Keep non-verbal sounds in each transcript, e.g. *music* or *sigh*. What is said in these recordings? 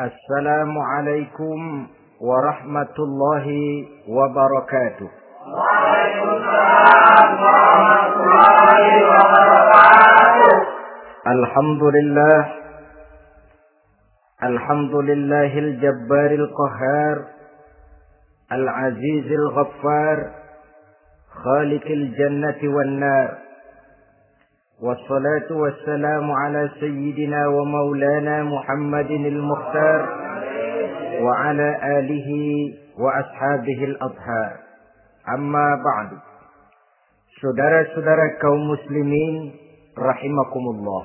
السلام عليكم ورحمة الله وبركاته. ورحمة الله وبركاته الحمد لله الحمد لله الجبار القهار العزيز الغفار خالق الجنة والنار. والصلاة والسلام على سيدنا ومولانا محمد المختار وعلى آله وأصحابه الأطهار أما بعد Saudara-saudara kaum muslimin rahimakumullah.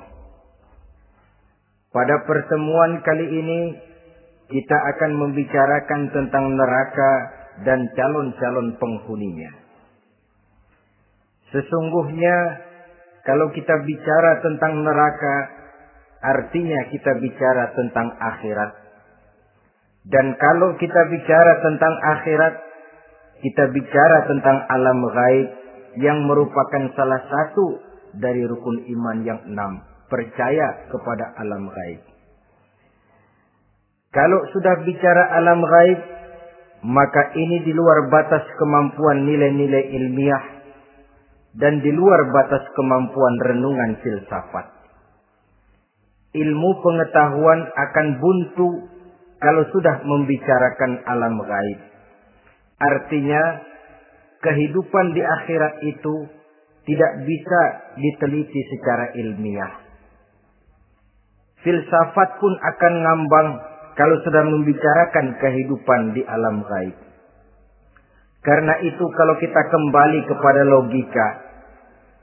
Pada pertemuan kali ini kita akan membicarakan tentang neraka dan calon-calon penghuninya. Sesungguhnya kalau kita bicara tentang neraka, artinya kita bicara tentang akhirat. Dan kalau kita bicara tentang akhirat, kita bicara tentang alam gaib yang merupakan salah satu dari rukun iman yang enam. Percaya kepada alam gaib. Kalau sudah bicara alam gaib, maka ini di luar batas kemampuan nilai-nilai ilmiah dan di luar batas kemampuan renungan filsafat. Ilmu pengetahuan akan buntu kalau sudah membicarakan alam gaib. Artinya, kehidupan di akhirat itu tidak bisa diteliti secara ilmiah. Filsafat pun akan ngambang kalau sudah membicarakan kehidupan di alam gaib. Karena itu kalau kita kembali kepada logika,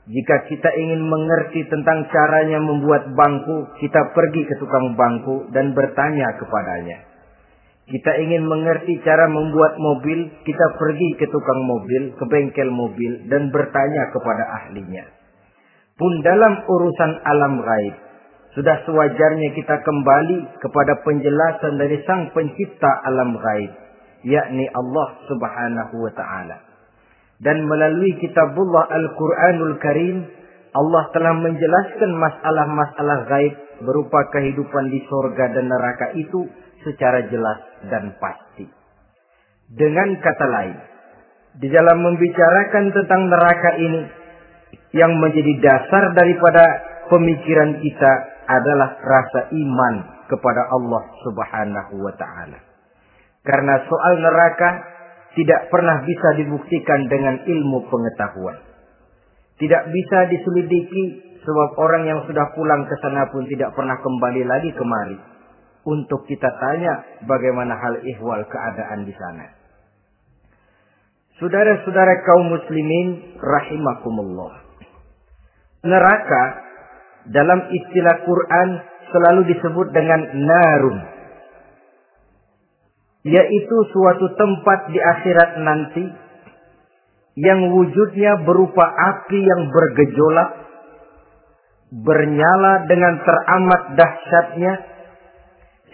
jika kita ingin mengerti tentang caranya membuat bangku, kita pergi ke tukang bangku dan bertanya kepadanya. Kita ingin mengerti cara membuat mobil, kita pergi ke tukang mobil, ke bengkel mobil, dan bertanya kepada ahlinya. Pun dalam urusan alam gaib, sudah sewajarnya kita kembali kepada penjelasan dari sang pencipta alam gaib, yakni Allah subhanahu wa ta'ala. Dan melalui kitabullah Al-Quranul Karim, Allah telah menjelaskan masalah-masalah gaib berupa kehidupan di sorga dan neraka itu secara jelas dan pasti. Dengan kata lain, di dalam membicarakan tentang neraka ini, yang menjadi dasar daripada pemikiran kita adalah rasa iman kepada Allah Subhanahu wa taala. Karena soal neraka tidak pernah bisa dibuktikan dengan ilmu pengetahuan. Tidak bisa diselidiki sebab orang yang sudah pulang ke sana pun tidak pernah kembali lagi kemari untuk kita tanya bagaimana hal ihwal keadaan di sana. Saudara-saudara kaum muslimin rahimakumullah. Neraka dalam istilah Quran selalu disebut dengan narun. Yaitu suatu tempat di akhirat nanti yang wujudnya berupa api yang bergejolak, bernyala dengan teramat dahsyatnya,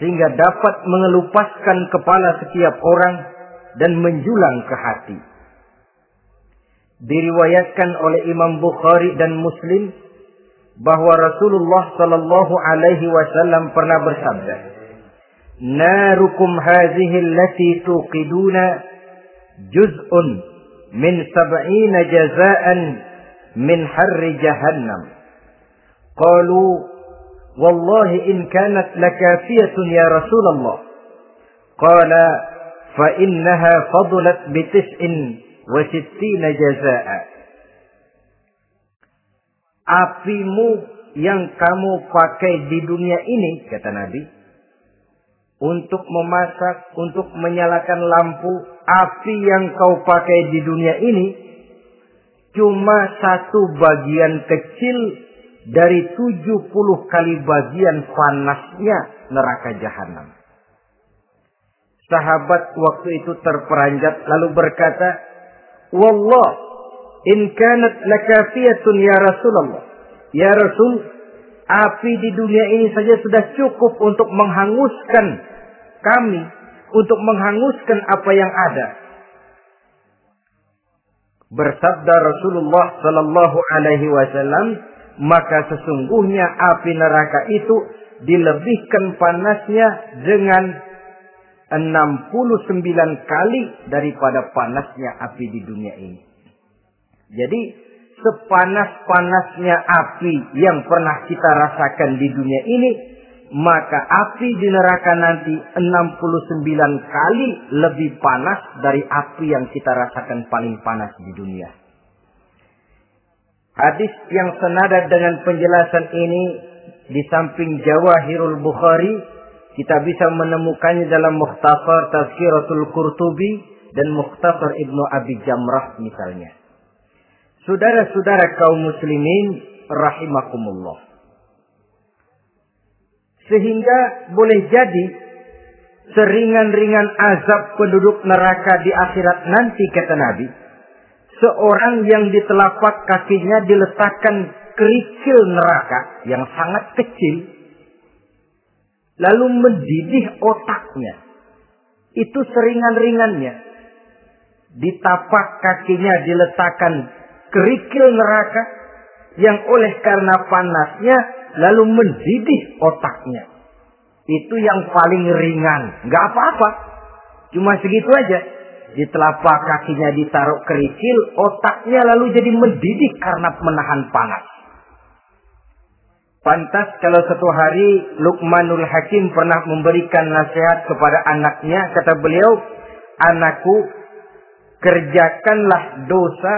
sehingga dapat mengelupaskan kepala setiap orang dan menjulang ke hati. Diriwayatkan oleh Imam Bukhari dan Muslim bahwa Rasulullah Sallallahu Alaihi Wasallam pernah bersabda, ناركم هذه التي توقدون جزء من سبعين جزاء من حر جهنم. قالوا والله إن كانت لكافية يا رسول الله. قال فإنها فضلت بتسع وستين جزاء. أفيمو yang kamu pakai di dunia ini kata untuk memasak, untuk menyalakan lampu, api yang kau pakai di dunia ini cuma satu bagian kecil dari 70 kali bagian panasnya neraka jahanam. Sahabat waktu itu terperanjat lalu berkata, "Wallah, in kanat lakafiyatun ya Rasulullah." Ya Rasul, api di dunia ini saja sudah cukup untuk menghanguskan kami, untuk menghanguskan apa yang ada. Bersabda Rasulullah sallallahu alaihi wasallam, maka sesungguhnya api neraka itu dilebihkan panasnya dengan 69 kali daripada panasnya api di dunia ini. Jadi sepanas-panasnya api yang pernah kita rasakan di dunia ini, maka api di neraka nanti 69 kali lebih panas dari api yang kita rasakan paling panas di dunia. Hadis yang senada dengan penjelasan ini di samping Jawahirul Bukhari kita bisa menemukannya dalam Mukhtasar Tazkiratul Qurtubi dan Mukhtasar Ibnu Abi Jamrah misalnya. Saudara-saudara kaum muslimin rahimakumullah. Sehingga boleh jadi seringan-ringan azab penduduk neraka di akhirat nanti kata Nabi. Seorang yang di telapak kakinya diletakkan kerikil neraka yang sangat kecil. Lalu mendidih otaknya. Itu seringan-ringannya. Di tapak kakinya diletakkan kerikil neraka yang oleh karena panasnya lalu mendidih otaknya. Itu yang paling ringan. Nggak apa-apa. Cuma segitu aja. Di telapak kakinya ditaruh kerikil, otaknya lalu jadi mendidih karena menahan panas. Pantas kalau satu hari Luqmanul Hakim pernah memberikan nasihat kepada anaknya. Kata beliau, anakku kerjakanlah dosa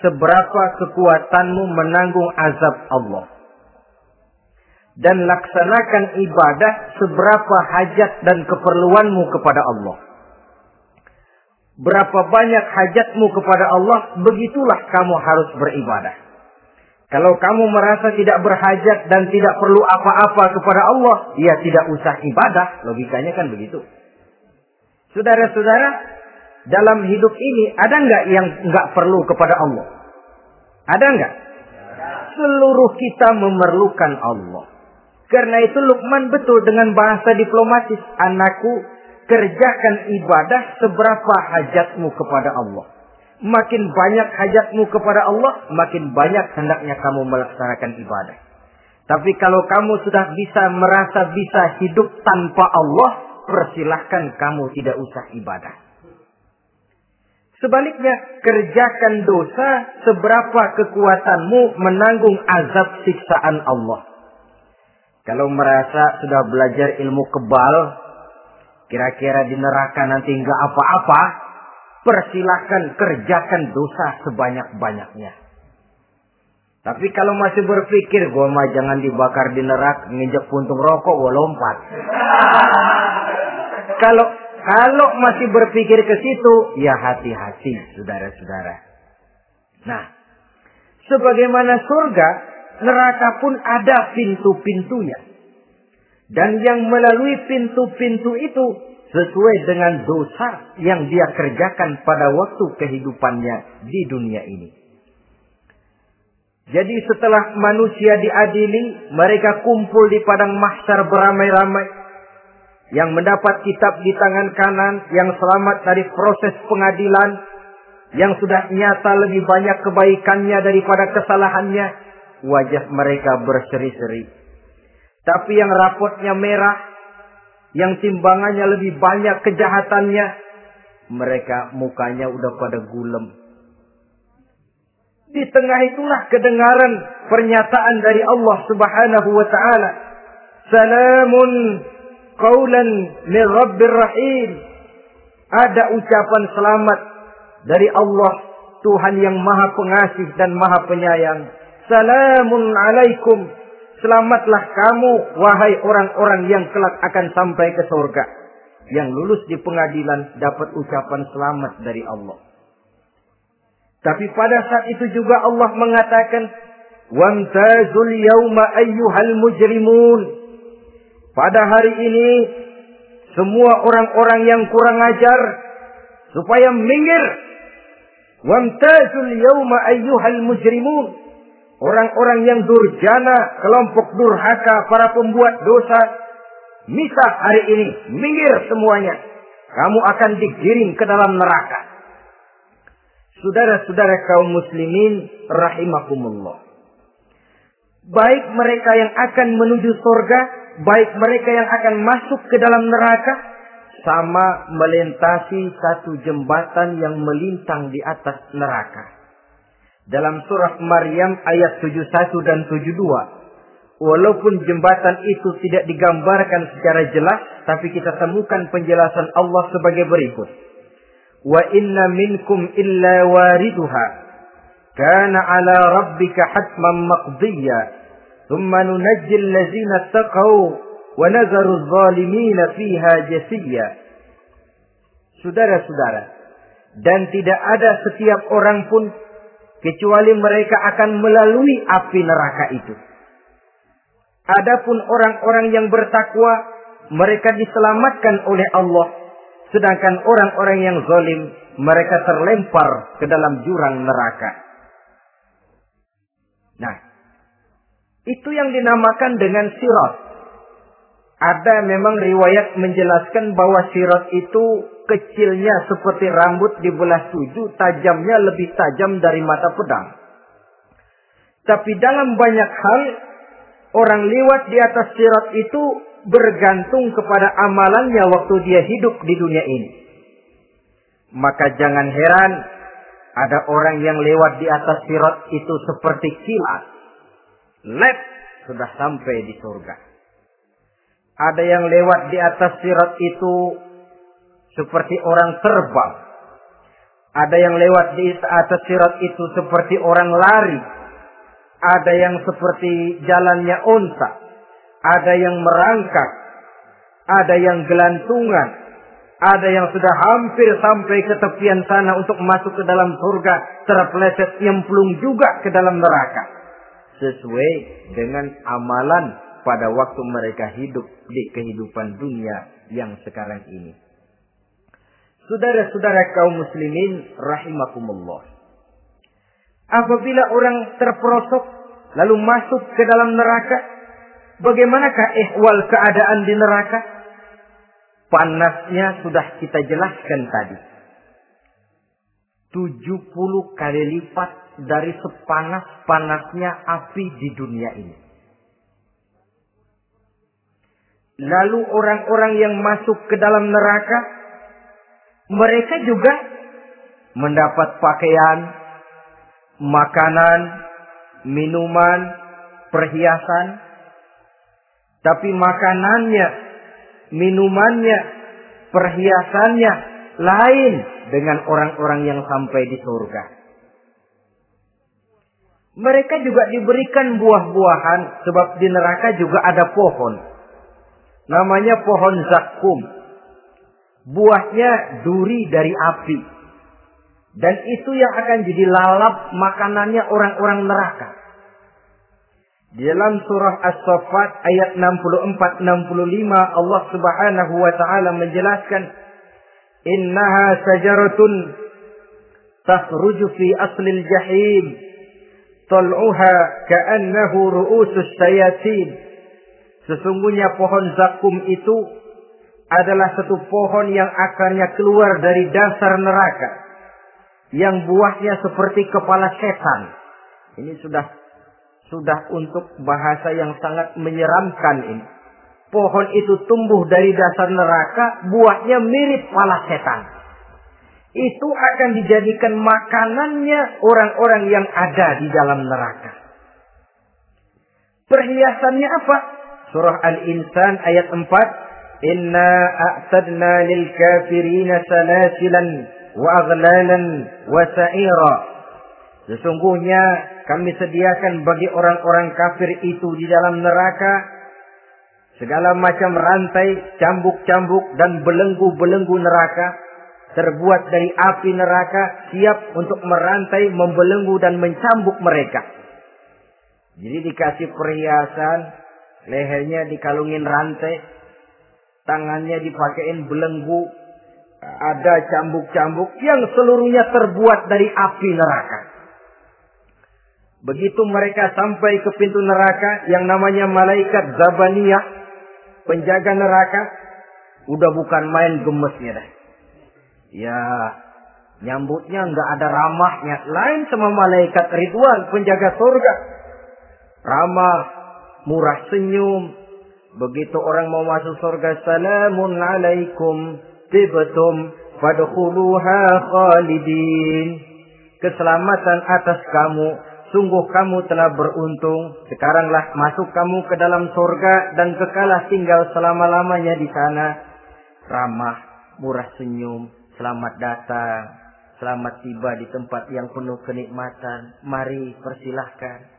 seberapa kekuatanmu menanggung azab Allah. Dan laksanakan ibadah seberapa hajat dan keperluanmu kepada Allah. Berapa banyak hajatmu kepada Allah, begitulah kamu harus beribadah. Kalau kamu merasa tidak berhajat dan tidak perlu apa-apa kepada Allah, ya tidak usah ibadah. Logikanya kan begitu. Saudara-saudara, dalam hidup ini ada nggak yang nggak perlu kepada Allah? Ada nggak? Seluruh kita memerlukan Allah. Karena itu Luqman betul dengan bahasa diplomatis. Anakku, kerjakan ibadah seberapa hajatmu kepada Allah. Makin banyak hajatmu kepada Allah, makin banyak hendaknya kamu melaksanakan ibadah. Tapi kalau kamu sudah bisa merasa bisa hidup tanpa Allah, persilahkan kamu tidak usah ibadah. Sebaliknya, kerjakan dosa seberapa kekuatanmu menanggung azab siksaan Allah. Kalau merasa sudah belajar ilmu kebal, kira-kira di neraka nanti enggak apa-apa, persilahkan kerjakan dosa sebanyak-banyaknya. Tapi kalau masih berpikir, gua mah jangan dibakar di neraka, nginjek puntung rokok, gua lompat. *laughs* kalau kalau masih berpikir ke situ, ya hati-hati, saudara-saudara. Nah, sebagaimana surga, neraka pun ada pintu-pintunya. Dan yang melalui pintu-pintu itu sesuai dengan dosa yang dia kerjakan pada waktu kehidupannya di dunia ini. Jadi setelah manusia diadili, mereka kumpul di padang mahsyar beramai-ramai. Yang mendapat kitab di tangan kanan, yang selamat dari proses pengadilan, yang sudah nyata lebih banyak kebaikannya daripada kesalahannya, wajah mereka berseri-seri. Tapi yang rapotnya merah, yang timbangannya lebih banyak kejahatannya, mereka mukanya udah pada gulem. Di tengah itulah kedengaran pernyataan dari Allah Subhanahu wa taala. Salamun qaulan min Rabbir Rahim. Ada ucapan selamat dari Allah Tuhan yang Maha Pengasih dan Maha Penyayang. Salamun alaikum. Selamatlah kamu wahai orang-orang yang kelak akan sampai ke surga. Yang lulus di pengadilan dapat ucapan selamat dari Allah. Tapi pada saat itu juga Allah mengatakan, "Wamtazul yauma ayyuhal mujrimun." Pada hari ini semua orang-orang yang kurang ajar supaya minggir. Wamtazul yauma ayyuhal mujrimun. Orang-orang yang durjana, kelompok durhaka, para pembuat dosa, misah hari ini, minggir semuanya. Kamu akan digiring ke dalam neraka. Saudara-saudara kaum muslimin rahimakumullah. baik mereka yang akan menuju surga, baik mereka yang akan masuk ke dalam neraka, sama melintasi satu jembatan yang melintang di atas neraka. Dalam surah Maryam ayat 71 dan 72. Walaupun jembatan itu tidak digambarkan secara jelas, tapi kita temukan penjelasan Allah sebagai berikut. Wa inna minkum illa wariduha. Kana ala rabbika hatman maqdiya. Thumma nunajjil lazina taqaw wa nazaru zalimina fiha jasiya. Saudara-saudara, dan tidak ada setiap orang pun kecuali mereka akan melalui api neraka itu. Adapun orang-orang yang bertakwa, mereka diselamatkan oleh Allah, sedangkan orang-orang yang zalim, mereka terlempar ke dalam jurang neraka. Nah, itu yang dinamakan dengan sirat. Ada memang riwayat menjelaskan bahwa sirat itu kecilnya seperti rambut di belah tujuh, tajamnya lebih tajam dari mata pedang. Tapi dalam banyak hal, orang lewat di atas sirat itu bergantung kepada amalannya waktu dia hidup di dunia ini. Maka jangan heran ada orang yang lewat di atas sirat itu seperti kilat. Lep sudah sampai di surga. Ada yang lewat di atas sirat itu seperti orang terbang. Ada yang lewat di atas sirat itu seperti orang lari. Ada yang seperti jalannya unta. Ada yang merangkak. Ada yang gelantungan. Ada yang sudah hampir sampai ke tepian sana untuk masuk ke dalam surga. Terpeleset nyemplung juga ke dalam neraka. Sesuai dengan amalan pada waktu mereka hidup di kehidupan dunia yang sekarang ini. Saudara-saudara kaum muslimin rahimakumullah. Apabila orang terperosok lalu masuk ke dalam neraka, bagaimanakah ihwal keadaan di neraka? Panasnya sudah kita jelaskan tadi. 70 kali lipat dari sepanas-panasnya api di dunia ini. Lalu orang-orang yang masuk ke dalam neraka mereka juga mendapat pakaian, makanan, minuman, perhiasan. Tapi makanannya, minumannya, perhiasannya lain dengan orang-orang yang sampai di surga. Mereka juga diberikan buah-buahan sebab di neraka juga ada pohon. Namanya pohon zakum buahnya duri dari api. Dan itu yang akan jadi lalap makanannya orang-orang neraka. Di dalam surah As-Saffat ayat 64-65 Allah subhanahu wa ta'ala menjelaskan. Innaha sajaratun takhruju fi aslil jahim. Tal'uha ka'annahu ru'usus sayatin. Sesungguhnya pohon zakum itu adalah satu pohon yang akarnya keluar dari dasar neraka. Yang buahnya seperti kepala setan. Ini sudah sudah untuk bahasa yang sangat menyeramkan ini. Pohon itu tumbuh dari dasar neraka, buahnya mirip kepala setan. Itu akan dijadikan makanannya orang-orang yang ada di dalam neraka. Perhiasannya apa? Surah Al-Insan ayat 4 Inna a'tadna lil kafirina salasilan wa aghlalan wa sa'ira. Sesungguhnya kami sediakan bagi orang-orang kafir itu di dalam neraka segala macam rantai, cambuk-cambuk dan belenggu-belenggu neraka terbuat dari api neraka siap untuk merantai, membelenggu dan mencambuk mereka. Jadi dikasih perhiasan, lehernya dikalungin rantai, tangannya dipakein belenggu, ada cambuk-cambuk yang seluruhnya terbuat dari api neraka. Begitu mereka sampai ke pintu neraka yang namanya malaikat Zabaniyah, penjaga neraka, udah bukan main gemesnya dah. Ya, nyambutnya nggak ada ramahnya. Lain sama malaikat Ridwan, penjaga surga. ramah, murah senyum. Begitu orang mau masuk surga, salamun alaikum, tibtum, fadkhuluha khalidin. Keselamatan atas kamu, sungguh kamu telah beruntung. Sekaranglah masuk kamu ke dalam surga dan kekalah tinggal selama-lamanya di sana. Ramah, murah senyum, selamat datang, selamat tiba di tempat yang penuh kenikmatan. Mari persilahkan.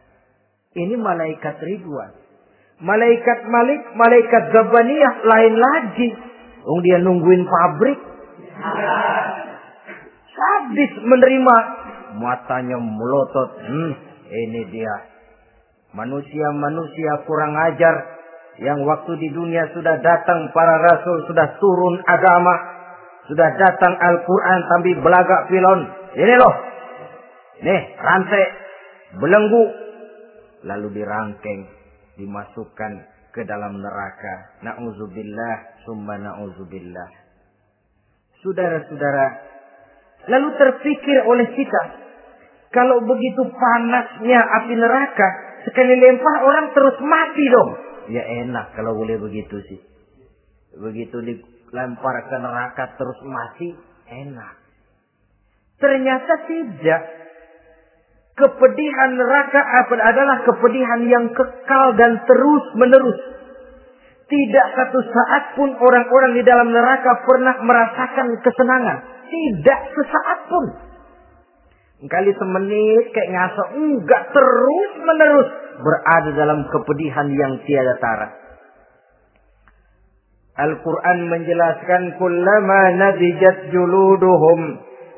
Ini malaikat Ridwan. Malaikat Malik, malaikat Zabaniyah lain lagi. Oh dia nungguin pabrik. Sadis menerima. Matanya melotot. Hmm, ini dia. Manusia-manusia kurang ajar. Yang waktu di dunia sudah datang para rasul. Sudah turun agama. Sudah datang Al-Quran tapi belagak pilon. Ini loh. Nih rantai. Belenggu lalu dirangkeng, dimasukkan ke dalam neraka. Nauzubillah, summa nauzubillah. Saudara-saudara, lalu terpikir oleh kita, kalau begitu panasnya api neraka, sekali lempar orang terus mati dong. Ya enak kalau boleh begitu sih. Begitu dilempar ke neraka terus mati, enak. Ternyata tidak. Kepedihan neraka adalah kepedihan yang kekal dan terus menerus. Tidak satu saat pun orang-orang di dalam neraka pernah merasakan kesenangan. Tidak sesaat pun. Kali semenit kayak ngaso. Enggak terus menerus berada dalam kepedihan yang tiada tara. Al-Quran menjelaskan kullama nadijat juluduhum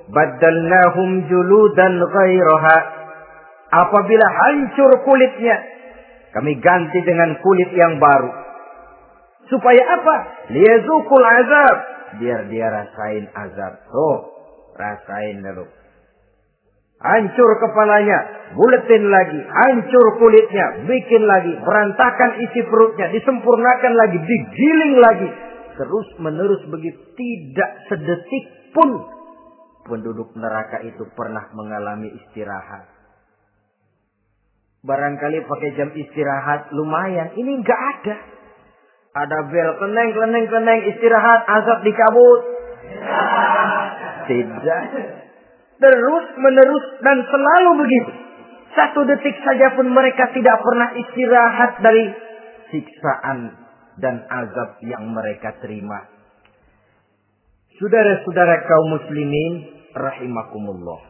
baddalnahum juludan ghairaha Apabila hancur kulitnya, kami ganti dengan kulit yang baru. Supaya apa? Liyazukul azab. Biar dia rasain azab. Oh, rasain dulu. Hancur kepalanya, buletin lagi, hancur kulitnya, bikin lagi, berantakan isi perutnya, disempurnakan lagi, digiling lagi. Terus menerus begitu, tidak sedetik pun penduduk neraka itu pernah mengalami istirahat. Barangkali pakai jam istirahat lumayan. Ini enggak ada. Ada bel keneng, keneng, keneng, istirahat, azab dicabut. Tidak. Terus menerus dan selalu begitu. Satu detik saja pun mereka tidak pernah istirahat dari siksaan dan azab yang mereka terima. Saudara-saudara kaum muslimin rahimakumullah.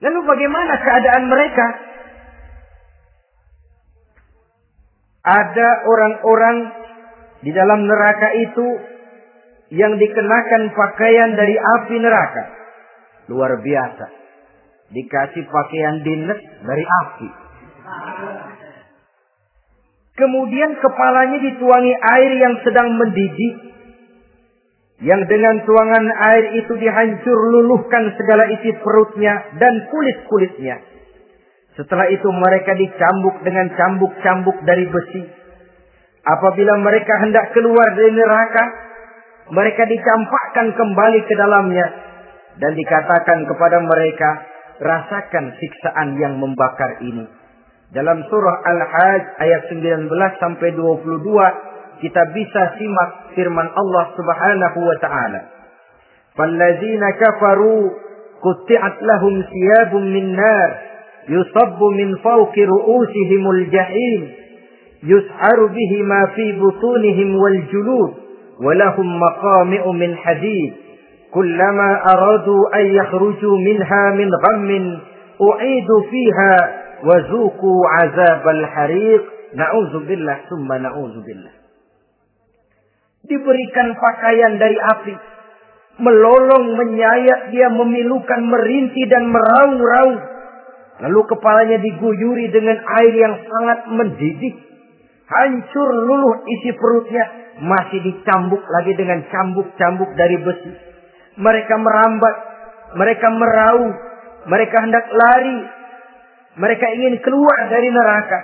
Lalu bagaimana keadaan mereka? Ada orang-orang di dalam neraka itu yang dikenakan pakaian dari api neraka. Luar biasa. Dikasih pakaian dinas dari api. Kemudian kepalanya dituangi air yang sedang mendidih. Yang dengan tuangan air itu dihancur luluhkan segala isi perutnya dan kulit-kulitnya. Setelah itu mereka dicambuk dengan cambuk-cambuk dari besi. Apabila mereka hendak keluar dari neraka, mereka dicampakkan kembali ke dalamnya dan dikatakan kepada mereka, rasakan siksaan yang membakar ini. Dalam surah Al-Hajj ayat 19 sampai 22 kita bisa simak firman Allah Subhanahu wa taala. "Fallazina kafaru qutti'at lahum siyabun min nar" yusabbu min fawqi ru'usihimul jahim yus'aru bihi ma fi butunihim wal julud wa lahum maqami'u min hadid. Kullama aradu an yakhruju minha min ghammin u'idu fiha wa zuqu 'azabal hariq. Na'udzu billah na'udzu billah. Diberikan pakaian dari api melolong menyayat dia memilukan merintih dan meraung-raung. Lalu kepalanya diguyuri dengan air yang sangat mendidih. Hancur luluh isi perutnya. Masih dicambuk lagi dengan cambuk-cambuk dari besi. Mereka merambat. Mereka meraung. Mereka hendak lari. Mereka ingin keluar dari neraka.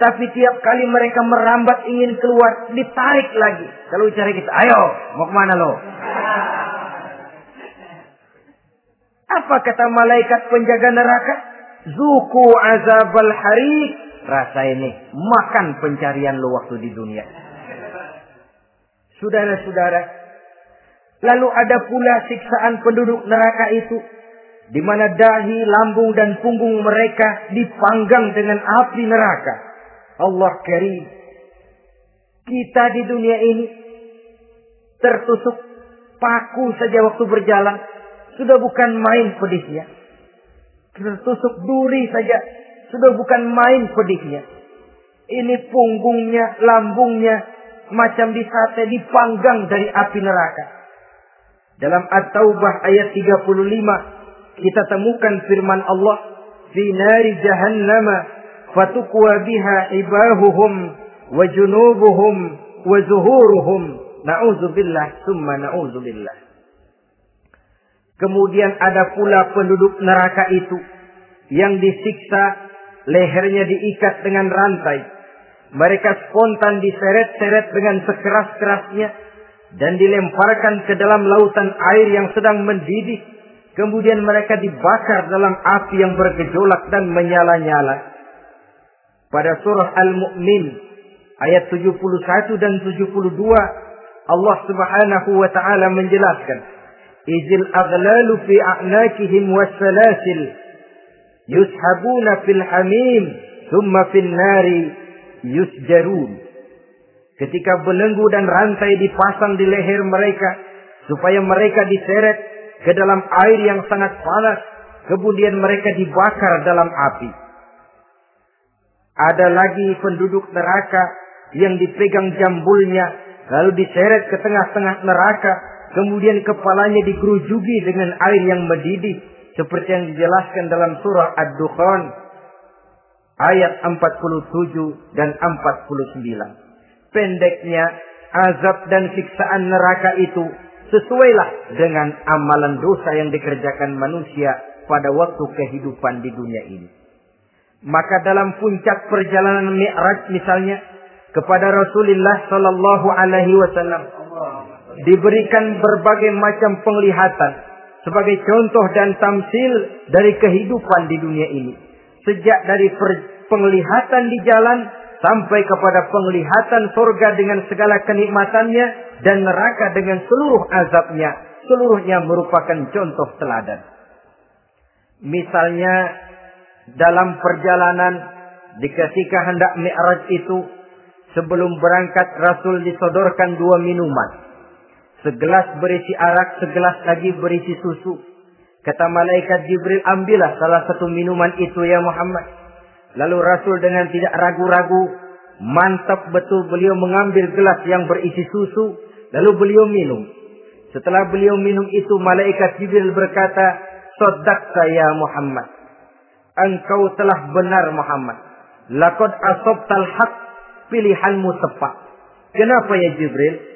Tapi tiap kali mereka merambat ingin keluar, ditarik lagi. Kalau cari kita, ayo, mau ke mana lo? Apa kata malaikat penjaga neraka? Zuku azab al-harik. rasa ini makan pencarian lo waktu di dunia. Saudara-saudara, lalu ada pula siksaan penduduk neraka itu di mana dahi, lambung dan punggung mereka dipanggang dengan api neraka. Allah karim. Kita di dunia ini tertusuk paku saja waktu berjalan sudah bukan main pedihnya. Tertusuk duri saja sudah bukan main pedihnya. Ini punggungnya, lambungnya, macam disate, dipanggang dari api neraka. Dalam At-Taubah ayat 35, kita temukan firman Allah, Fi nari jahannam fatukwa biha ibahuhum wa junubuhum wa zuhuruhum. Na'udzubillah, summa na'udzubillah. Kemudian ada pula penduduk neraka itu yang disiksa lehernya diikat dengan rantai. Mereka spontan diseret-seret dengan sekeras-kerasnya dan dilemparkan ke dalam lautan air yang sedang mendidih. Kemudian mereka dibakar dalam api yang bergejolak dan menyala-nyala. Pada surah Al-Mu'min ayat 71 dan 72 Allah Subhanahu wa taala menjelaskan Izil aghlalu fi a'nakihim wassalasil. Yushabuna fil hamim thumma fil nari yusjarun. Ketika belenggu dan rantai dipasang di leher mereka supaya mereka diseret ke dalam air yang sangat panas kemudian mereka dibakar dalam api. Ada lagi penduduk neraka yang dipegang jambulnya lalu diseret ke tengah-tengah neraka kemudian kepalanya digerujugi dengan air yang mendidih seperti yang dijelaskan dalam surah Ad-Dukhan ayat 47 dan 49. Pendeknya azab dan siksaan neraka itu sesuailah dengan amalan dosa yang dikerjakan manusia pada waktu kehidupan di dunia ini. Maka dalam puncak perjalanan Mi'raj misalnya kepada Rasulullah Sallallahu Alaihi Wasallam diberikan berbagai macam penglihatan sebagai contoh dan tamsil dari kehidupan di dunia ini. Sejak dari penglihatan di jalan sampai kepada penglihatan surga dengan segala kenikmatannya dan neraka dengan seluruh azabnya. Seluruhnya merupakan contoh teladan. Misalnya dalam perjalanan di ketika hendak mi'raj itu sebelum berangkat Rasul disodorkan dua minuman Segelas berisi arak, segelas lagi berisi susu. Kata malaikat Jibril, ambillah salah satu minuman itu ya Muhammad. Lalu Rasul dengan tidak ragu-ragu, mantap betul beliau mengambil gelas yang berisi susu, lalu beliau minum. Setelah beliau minum itu, malaikat Jibril berkata, Sodak saya Muhammad. Engkau telah benar Muhammad. Lakod tal haq, pilihanmu tepat. Kenapa ya Jibril?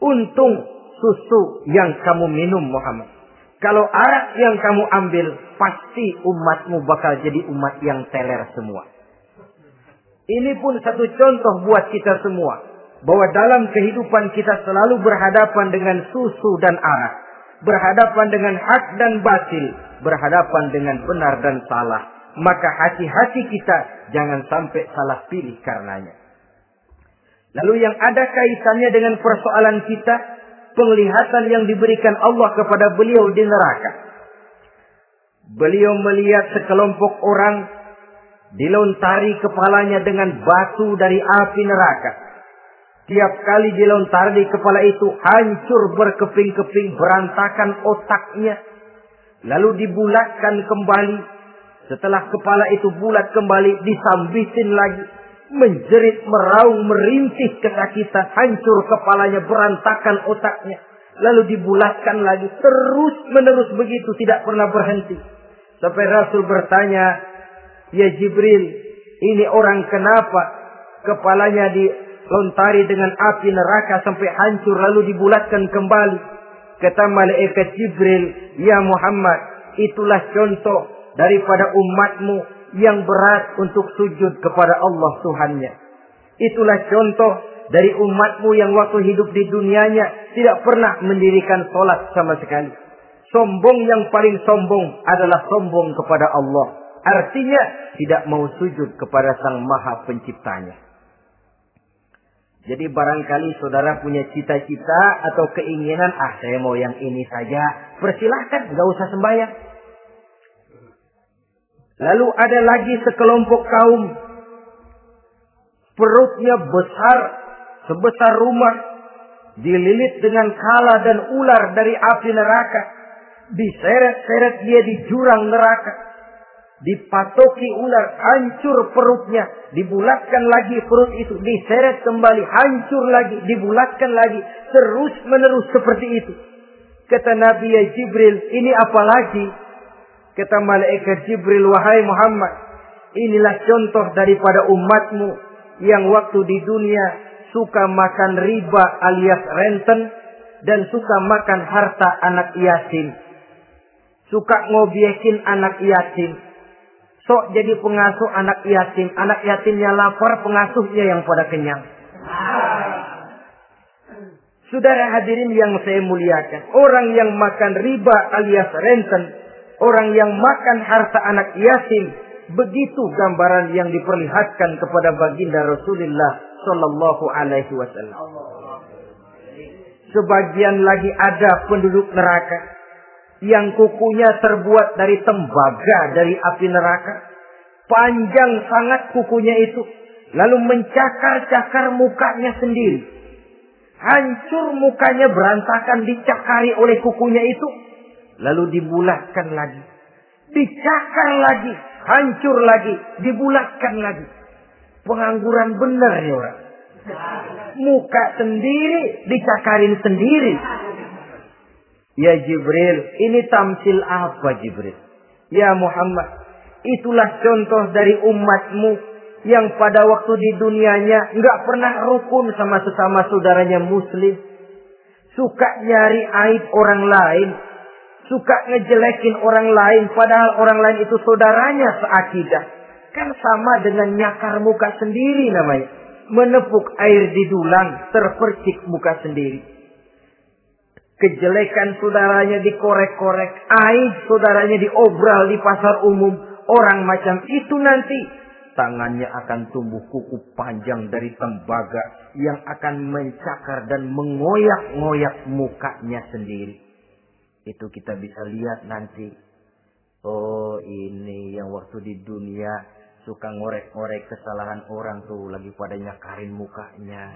Untung susu yang kamu minum Muhammad. Kalau arak yang kamu ambil, pasti umatmu bakal jadi umat yang teler semua. Ini pun satu contoh buat kita semua. Bahwa dalam kehidupan kita selalu berhadapan dengan susu dan arak. Berhadapan dengan hak dan batil. Berhadapan dengan benar dan salah. Maka hati-hati kita jangan sampai salah pilih karenanya. Lalu yang ada kaitannya dengan persoalan kita, penglihatan yang diberikan Allah kepada beliau di neraka. Beliau melihat sekelompok orang dilontari kepalanya dengan batu dari api neraka. Tiap kali dilontari kepala itu hancur berkeping-keping berantakan otaknya. Lalu dibulatkan kembali. Setelah kepala itu bulat kembali disambitin lagi menjerit, meraung, merintih kesakitan, hancur kepalanya, berantakan otaknya. Lalu dibulatkan lagi, terus menerus begitu, tidak pernah berhenti. Sampai Rasul bertanya, Ya Jibril, ini orang kenapa kepalanya dilontari dengan api neraka sampai hancur lalu dibulatkan kembali. Kata malaikat Jibril, Ya Muhammad, itulah contoh daripada umatmu yang berat untuk sujud kepada Allah Tuhannya. Itulah contoh dari umatmu yang waktu hidup di dunianya tidak pernah mendirikan sholat sama sekali. Sombong yang paling sombong adalah sombong kepada Allah. Artinya tidak mau sujud kepada Sang Maha Penciptanya. Jadi barangkali saudara punya cita-cita atau keinginan, ah saya mau yang ini saja. Persilahkan, nggak usah sembahyang. Lalu ada lagi sekelompok kaum. Perutnya besar, sebesar rumah. Dililit dengan kala dan ular dari api neraka. Diseret-seret dia di jurang neraka dipatoki ular, hancur perutnya, dibulatkan lagi perut itu, diseret kembali, hancur lagi, dibulatkan lagi, terus menerus seperti itu. Kata Nabi ya Jibril, ini apa lagi? Kata malaikat Jibril, wahai Muhammad, inilah contoh daripada umatmu yang waktu di dunia suka makan riba alias renten dan suka makan harta anak yatim. Suka ngobiekin anak yatim Sok jadi pengasuh anak yatim. Anak yatimnya lapar, pengasuhnya yang pada kenyang. Saudara hadirin yang saya muliakan. Orang yang makan riba alias renten. Orang yang makan harta anak yatim. Begitu gambaran yang diperlihatkan kepada baginda Rasulullah Sallallahu Alaihi Wasallam. Sebagian lagi ada penduduk neraka yang kukunya terbuat dari tembaga dari api neraka. Panjang sangat kukunya itu. Lalu mencakar-cakar mukanya sendiri. Hancur mukanya berantakan dicakari oleh kukunya itu. Lalu dibulatkan lagi. Dicakar lagi. Hancur lagi. Dibulatkan lagi. Pengangguran benar ya orang. Muka sendiri dicakarin sendiri. Ya Jibril, ini tamsil apa Jibril? Ya Muhammad, itulah contoh dari umatmu yang pada waktu di dunianya nggak pernah rukun sama sesama saudaranya muslim. Suka nyari aib orang lain. Suka ngejelekin orang lain padahal orang lain itu saudaranya seakidah. Kan sama dengan nyakar muka sendiri namanya. Menepuk air di dulang, terpercik muka sendiri. Kejelekan saudaranya dikorek-korek. Aib saudaranya diobral di pasar umum. Orang macam itu nanti. Tangannya akan tumbuh kuku panjang dari tembaga. Yang akan mencakar dan mengoyak-ngoyak mukanya sendiri. Itu kita bisa lihat nanti. Oh ini yang waktu di dunia suka ngorek-ngorek kesalahan orang tuh lagi pada nyakarin mukanya.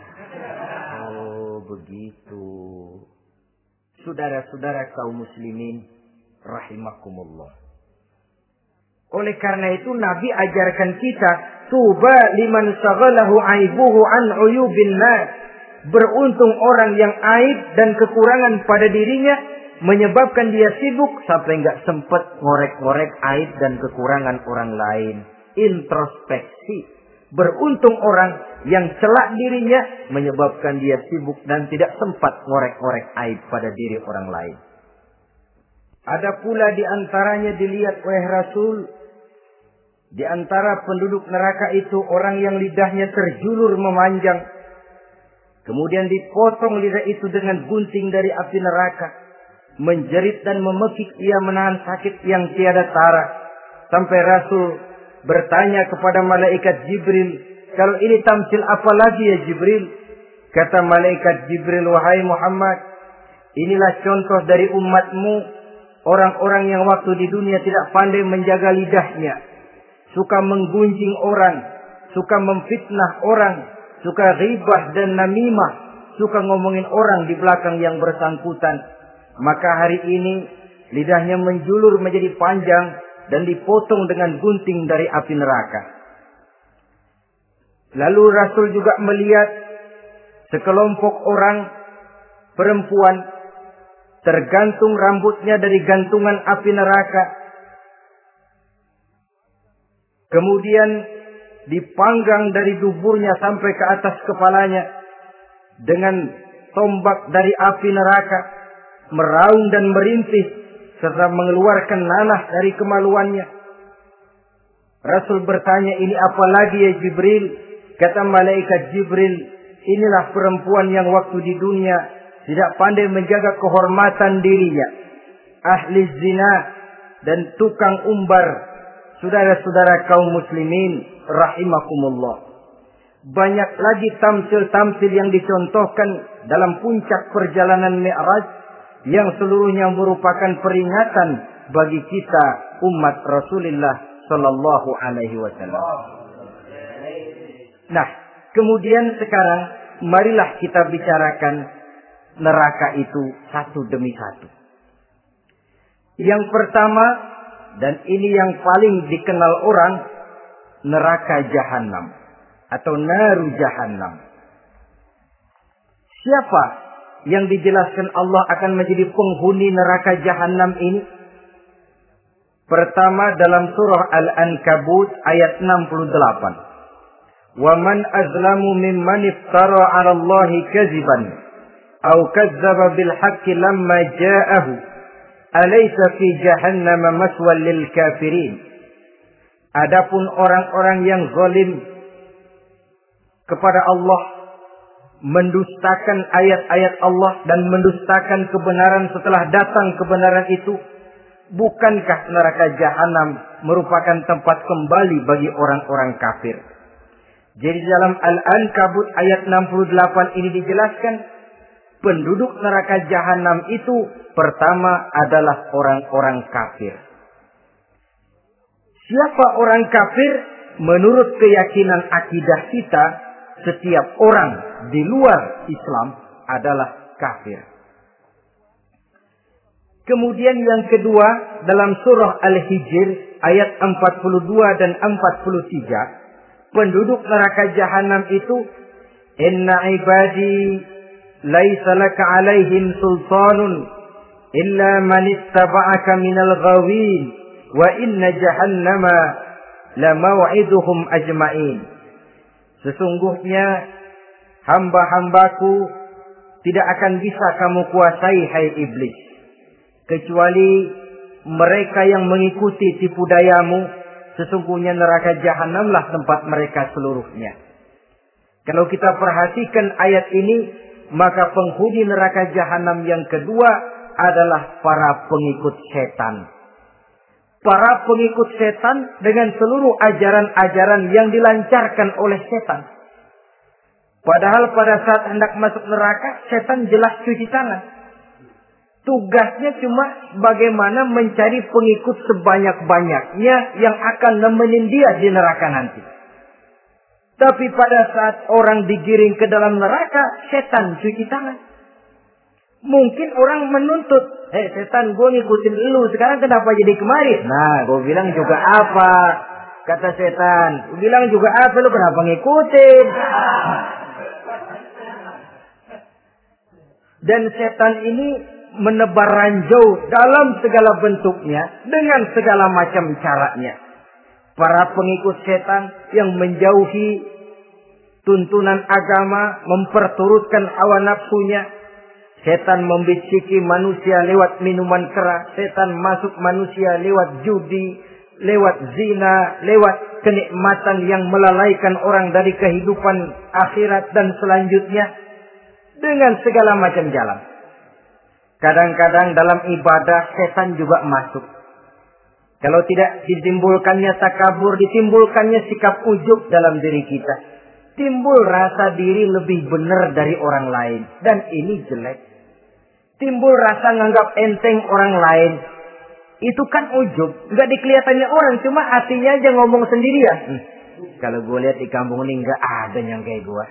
Oh begitu. Saudara-saudara kaum muslimin rahimakumullah. Oleh karena itu Nabi ajarkan kita tuba liman sagalahu aibuhu an uyubin nas. Beruntung orang yang aib dan kekurangan pada dirinya menyebabkan dia sibuk sampai nggak sempat ngorek-ngorek aib dan kekurangan orang lain. Introspeksi Beruntung orang yang celak dirinya menyebabkan dia sibuk dan tidak sempat ngorek-ngorek aib pada diri orang lain. Ada pula di antaranya dilihat oleh Rasul di antara penduduk neraka itu orang yang lidahnya terjulur memanjang. Kemudian dipotong lidah itu dengan gunting dari api neraka. Menjerit dan memekik ia menahan sakit yang tiada tara. Sampai Rasul bertanya kepada malaikat Jibril, kalau ini tamsil apa lagi ya Jibril? Kata malaikat Jibril, wahai Muhammad, inilah contoh dari umatmu, orang-orang yang waktu di dunia tidak pandai menjaga lidahnya, suka menggunjing orang, suka memfitnah orang, suka ribah dan namimah, suka ngomongin orang di belakang yang bersangkutan. Maka hari ini lidahnya menjulur menjadi panjang dan dipotong dengan gunting dari api neraka. Lalu Rasul juga melihat sekelompok orang perempuan tergantung rambutnya dari gantungan api neraka. Kemudian dipanggang dari duburnya sampai ke atas kepalanya dengan tombak dari api neraka, meraung dan merintih serta mengeluarkan nanah dari kemaluannya. Rasul bertanya, ini apa lagi ya Jibril? Kata malaikat Jibril, inilah perempuan yang waktu di dunia tidak pandai menjaga kehormatan dirinya. Ahli zina dan tukang umbar. Saudara-saudara kaum muslimin rahimakumullah. Banyak lagi tamsil-tamsil yang dicontohkan dalam puncak perjalanan Mi'raj yang seluruhnya merupakan peringatan bagi kita umat Rasulullah sallallahu alaihi wasallam. Nah, kemudian sekarang marilah kita bicarakan neraka itu satu demi satu. Yang pertama dan ini yang paling dikenal orang neraka jahanam atau naru jahannam. Siapa yang dijelaskan Allah akan menjadi penghuni neraka jahannam ini? Pertama dalam surah Al-Ankabut ayat 68. Wa man azlamu mimman iftara 'ala Allah kaziban aw kazzaba bil haqqi lamma ja'ahu alaysa fi jahannam maswal lil kafirin. Adapun orang-orang yang zalim kepada Allah, mendustakan ayat-ayat Allah dan mendustakan kebenaran setelah datang kebenaran itu, bukankah neraka jahanam merupakan tempat kembali bagi orang-orang kafir? Jadi dalam Al-Ankabut ayat 68 ini dijelaskan penduduk neraka jahanam itu pertama adalah orang-orang kafir. Siapa orang kafir? Menurut keyakinan akidah kita, setiap orang di luar Islam adalah kafir. Kemudian yang kedua dalam surah Al-Hijr ayat 42 dan 43 penduduk neraka jahanam itu inna ibadi laisa laka alaihim sultanun illa man ittaba'aka minal ghawin wa inna jahannama la maw'iduhum ajma'in Sesungguhnya hamba-hambaku tidak akan bisa kamu kuasai hai iblis. Kecuali mereka yang mengikuti tipu dayamu, sesungguhnya neraka jahanamlah tempat mereka seluruhnya. Kalau kita perhatikan ayat ini, maka penghuni neraka jahanam yang kedua adalah para pengikut setan para pengikut setan dengan seluruh ajaran-ajaran yang dilancarkan oleh setan. Padahal pada saat hendak masuk neraka, setan jelas cuci tangan. Tugasnya cuma bagaimana mencari pengikut sebanyak-banyaknya yang akan nemenin dia di neraka nanti. Tapi pada saat orang digiring ke dalam neraka, setan cuci tangan. Mungkin orang menuntut, eh setan gue ngikutin lu, sekarang kenapa jadi kemari? Nah, gue bilang juga apa? Kata setan, bilang juga apa, lu kenapa ngikutin? Dan setan ini menebar ranjau dalam segala bentuknya, dengan segala macam caranya. Para pengikut setan yang menjauhi tuntunan agama, memperturutkan hawa nafsunya, Setan membisiki manusia lewat minuman keras. Setan masuk manusia lewat judi, lewat zina, lewat kenikmatan yang melalaikan orang dari kehidupan akhirat dan selanjutnya. Dengan segala macam jalan. Kadang-kadang dalam ibadah setan juga masuk. Kalau tidak ditimbulkannya takabur, ditimbulkannya sikap ujub dalam diri kita. Timbul rasa diri lebih benar dari orang lain. Dan ini jelek timbul rasa nganggap enteng orang lain. Itu kan ujub. Nggak dikelihatannya orang. Cuma hatinya aja ngomong sendiri ya. Hmm. Kalau gue lihat di kampung ini nggak ada yang kayak gue.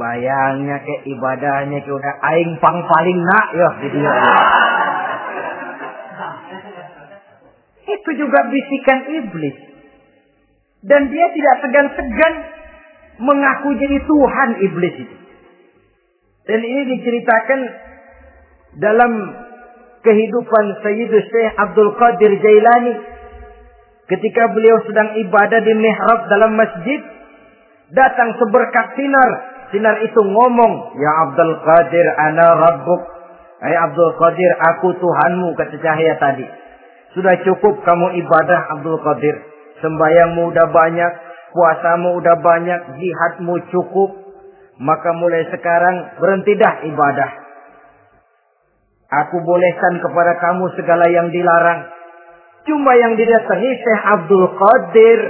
Bayangnya kayak ibadahnya kayak udah aing pang paling nak ya gitu ya. Itu juga bisikan iblis. Dan dia tidak segan-segan mengaku jadi Tuhan iblis itu. Dan ini diceritakan dalam kehidupan Sayyidus Syekh Abdul Qadir Jailani ketika beliau sedang ibadah di mihrab dalam masjid datang seberkas sinar. Sinar itu ngomong ya Abdul Qadir ana rabbuk. Hai Abdul Qadir aku Tuhanmu kata cahaya tadi. Sudah cukup kamu ibadah Abdul Qadir. Sembayangmu udah banyak puasamu udah banyak jihadmu cukup. Maka mulai sekarang berhenti dah ibadah Aku bolehkan kepada kamu segala yang dilarang. Cuma yang didatangi Syekh Abdul Qadir.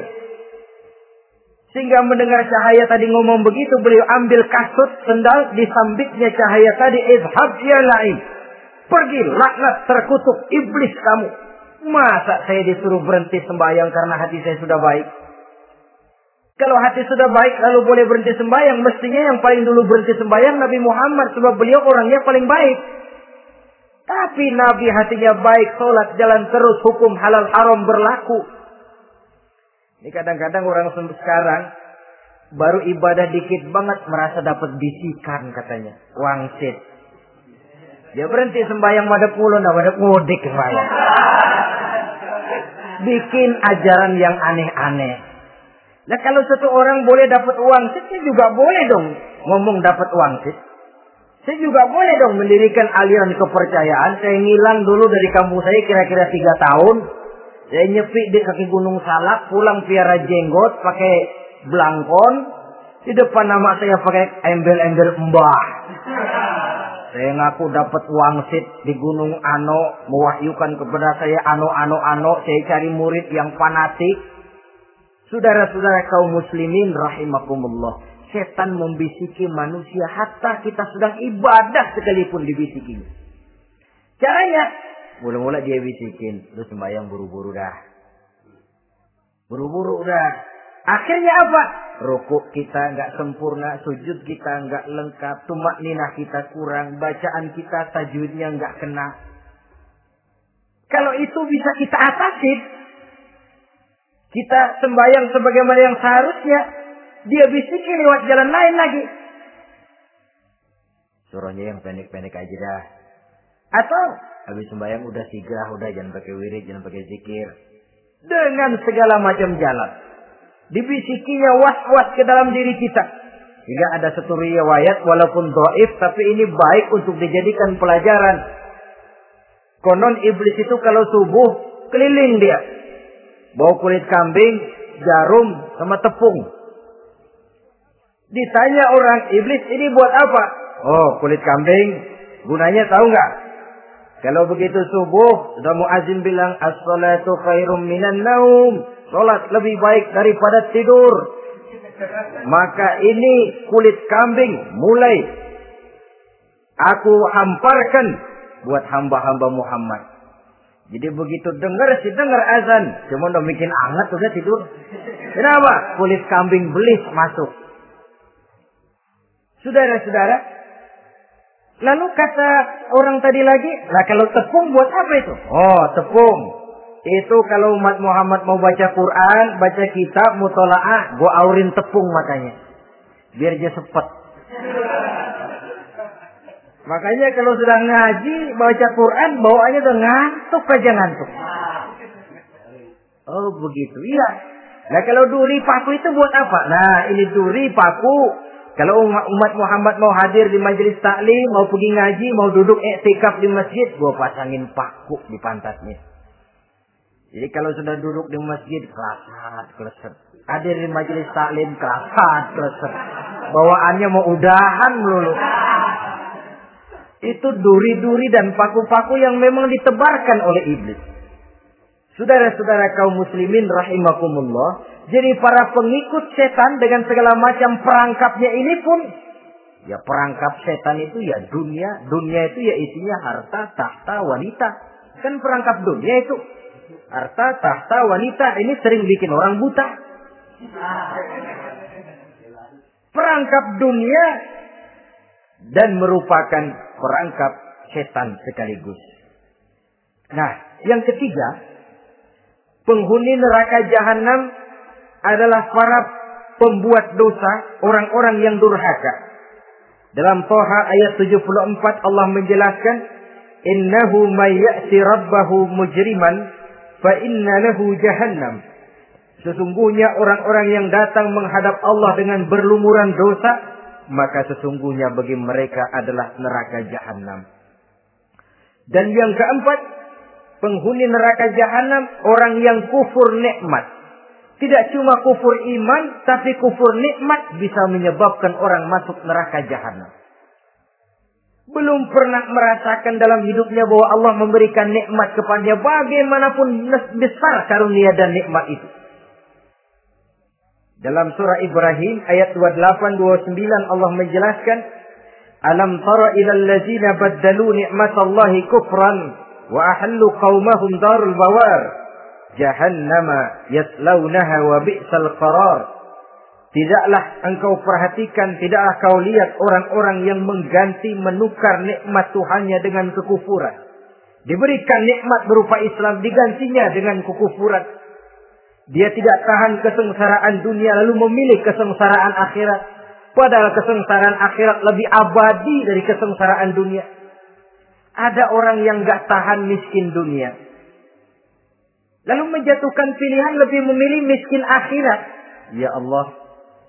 Sehingga mendengar cahaya tadi ngomong begitu, beliau ambil kasut sendal, disambitnya cahaya tadi, idhab ya lain. Pergi, laknat, terkutuk, iblis kamu. Masa saya disuruh berhenti sembahyang karena hati saya sudah baik? Kalau hati sudah baik lalu boleh berhenti sembahyang, mestinya yang paling dulu berhenti sembahyang Nabi Muhammad sebab beliau orangnya paling baik. Tapi Nabi hatinya baik, sholat jalan terus, hukum halal haram berlaku. Ini kadang-kadang orang sekarang baru ibadah dikit banget merasa dapat bisikan katanya, wangsit. Dia berhenti sembahyang pada pulau, nah pada mudik. Bikin ajaran yang aneh-aneh. Nah kalau satu orang boleh dapat uang, saya juga boleh dong ngomong dapat uang sih. Saya juga boleh dong mendirikan aliran kepercayaan. Saya ngilang dulu dari kampung saya kira-kira tiga tahun. Saya nyepi di kaki gunung salak, pulang piara jenggot, pakai belangkon. Di depan nama saya pakai embel-embel mbah. Saya ngaku dapat wangsit di Gunung Ano, mewahyukan kepada saya Ano, Ano, Ano. Saya cari murid yang fanatik. Saudara-saudara kaum muslimin rahimakumullah. Setan membisiki manusia hatta kita sedang ibadah sekalipun dibisikin. Caranya, mula-mula dia bisikin, lu sembahyang buru-buru dah. Buru-buru dah. Akhirnya apa? Rukuk kita nggak sempurna, sujud kita nggak lengkap, tumak ninah kita kurang, bacaan kita tajwidnya nggak kena. Kalau itu bisa kita atasi, kita sembahyang sebagaimana yang seharusnya, dia bisiki lewat jalan lain lagi. Suruhnya yang pendek-pendek aja dah. Atau habis sembahyang udah tiga, udah jangan pakai wirid, jangan pakai zikir. Dengan segala macam jalan. Dibisikinya was-was ke dalam diri kita. Hingga ada satu riwayat walaupun doif tapi ini baik untuk dijadikan pelajaran. Konon iblis itu kalau subuh keliling dia. Bawa kulit kambing, jarum, sama tepung. Ditanya orang, iblis ini buat apa? Oh, kulit kambing. Gunanya tahu nggak? Kalau begitu subuh, sudah muazin bilang, As-salatu khairum minan naum. Salat lebih baik daripada tidur. *laughs* Maka ini kulit kambing mulai aku hamparkan buat hamba-hamba Muhammad. Jadi begitu dengar si dengar azan, cuma udah bikin anget udah tidur. *laughs* Kenapa? Kulit kambing belis masuk. Saudara-saudara, lalu kata orang tadi lagi, lah kalau tepung buat apa itu? Oh, tepung. Itu kalau umat Muhammad mau baca Quran, baca kitab, mutolaah, gua aurin tepung matanya. Biar dia sepet. Makanya kalau sudah ngaji, baca Quran, bawaannya udah ngantuk aja ngantuk. Oh begitu, iya. Nah kalau duri paku itu buat apa? Nah ini duri paku. Kalau umat Muhammad mau hadir di majelis taklim, mau pergi ngaji, mau duduk etikaf di masjid, gua pasangin paku di pantatnya. Jadi kalau sudah duduk di masjid, kelasat, keleset. Hadir di majelis taklim, kelasat, keleset. Bawaannya mau udahan melulu. Itu duri-duri dan paku-paku yang memang ditebarkan oleh iblis. Saudara-saudara kaum muslimin rahimakumullah. Jadi para pengikut setan dengan segala macam perangkapnya ini pun. Ya perangkap setan itu ya dunia. Dunia itu ya isinya harta, tahta, wanita. Kan perangkap dunia itu. Harta, tahta, wanita. Ini sering bikin orang buta. Perangkap dunia dan merupakan perangkap setan sekaligus. Nah, yang ketiga, penghuni neraka jahanam adalah para pembuat dosa, orang-orang yang durhaka. Dalam Toha ayat 74 Allah menjelaskan, "Innahu may ya'ti rabbahu mujriman fa inna lahu jahannam." Sesungguhnya orang-orang yang datang menghadap Allah dengan berlumuran dosa, maka sesungguhnya bagi mereka adalah neraka jahanam. Dan yang keempat, penghuni neraka jahanam orang yang kufur nikmat. Tidak cuma kufur iman, tapi kufur nikmat bisa menyebabkan orang masuk neraka jahanam. belum pernah merasakan dalam hidupnya bahwa Allah memberikan nikmat kepadanya bagaimanapun besar karunia dan nikmat itu. Dalam surah Ibrahim ayat 28 29 Allah menjelaskan Alam tara ila allazina baddalu ni'matallahi kufran wa ahallu qaumahum darul bawar jahannama yaslaunaha wa bi'sal qarar Tidaklah engkau perhatikan, tidaklah kau lihat orang-orang yang mengganti menukar nikmat Tuhannya dengan kekufuran. Diberikan nikmat berupa Islam digantinya dengan kekufuran. Dia tidak tahan kesengsaraan dunia lalu memilih kesengsaraan akhirat. Padahal kesengsaraan akhirat lebih abadi dari kesengsaraan dunia. Ada orang yang gak tahan miskin dunia. Lalu menjatuhkan pilihan lebih memilih miskin akhirat. Ya Allah,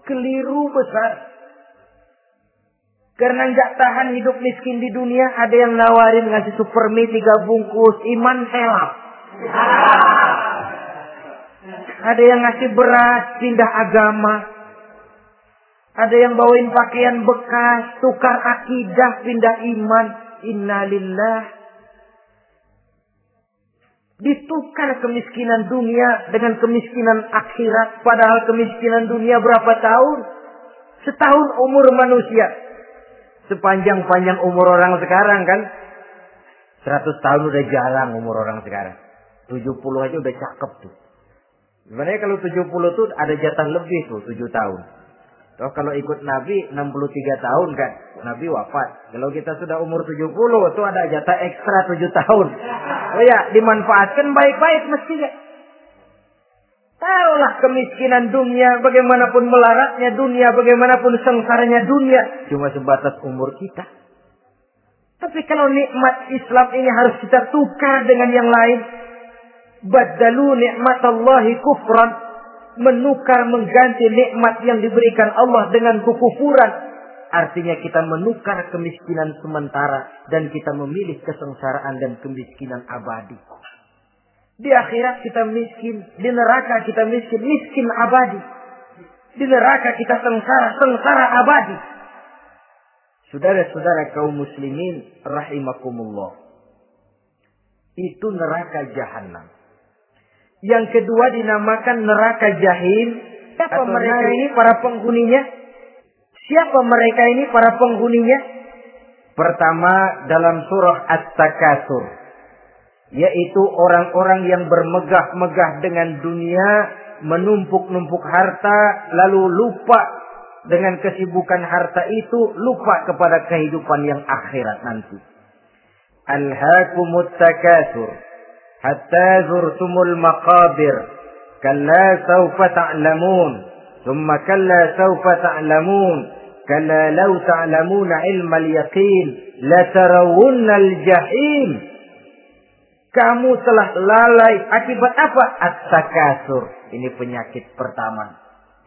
keliru besar. Karena nggak tahan hidup miskin di dunia, ada yang nawarin ngasih supermi tiga bungkus, iman helap. *laughs* Ada yang ngasih beras, pindah agama. Ada yang bawain pakaian bekas, tukar akidah, pindah iman. Innalillah. Ditukar kemiskinan dunia dengan kemiskinan akhirat. Padahal kemiskinan dunia berapa tahun? Setahun umur manusia. Sepanjang-panjang umur orang sekarang kan. 100 tahun udah jarang umur orang sekarang. 70 aja udah cakep tuh. Sebenarnya kalau 70 tuh ada jatah lebih tuh 7 tahun. Toh kalau ikut Nabi 63 tahun kan. Nabi wafat. Kalau kita sudah umur 70 tuh ada jatah ekstra 7 tahun. Oh ya, dimanfaatkan baik-baik mestinya. Taruhlah kemiskinan dunia, bagaimanapun melaratnya dunia, bagaimanapun sengsaranya dunia. Cuma sebatas umur kita. Tapi kalau nikmat Islam ini harus kita tukar dengan yang lain. Badalu nikmatallahi kufran. Menukar, mengganti nikmat yang diberikan Allah dengan kekufuran. Artinya kita menukar kemiskinan sementara. Dan kita memilih kesengsaraan dan kemiskinan abadi. Di akhirat kita miskin. Di neraka kita miskin. Miskin abadi. Di neraka kita sengsara. Sengsara abadi. Saudara-saudara kaum muslimin rahimakumullah. Itu neraka jahanam. Yang kedua dinamakan neraka jahim. Siapa mereka ini para penghuninya? Siapa mereka ini para penghuninya? Pertama dalam surah At-Takasur. Yaitu orang-orang yang bermegah-megah dengan dunia. Menumpuk-numpuk harta. Lalu lupa dengan kesibukan harta itu. Lupa kepada kehidupan yang akhirat nanti. Alhaakumut takasur hatta zurtumul maqabir. Kalla sawfa ta'lamun. Thumma kalla sawfa ta'lamun. Kalla law تعلمون ilmal yaqin latarawunnal jahim. Kamu telah lalai akibat apa? At-takasur. Ini penyakit pertama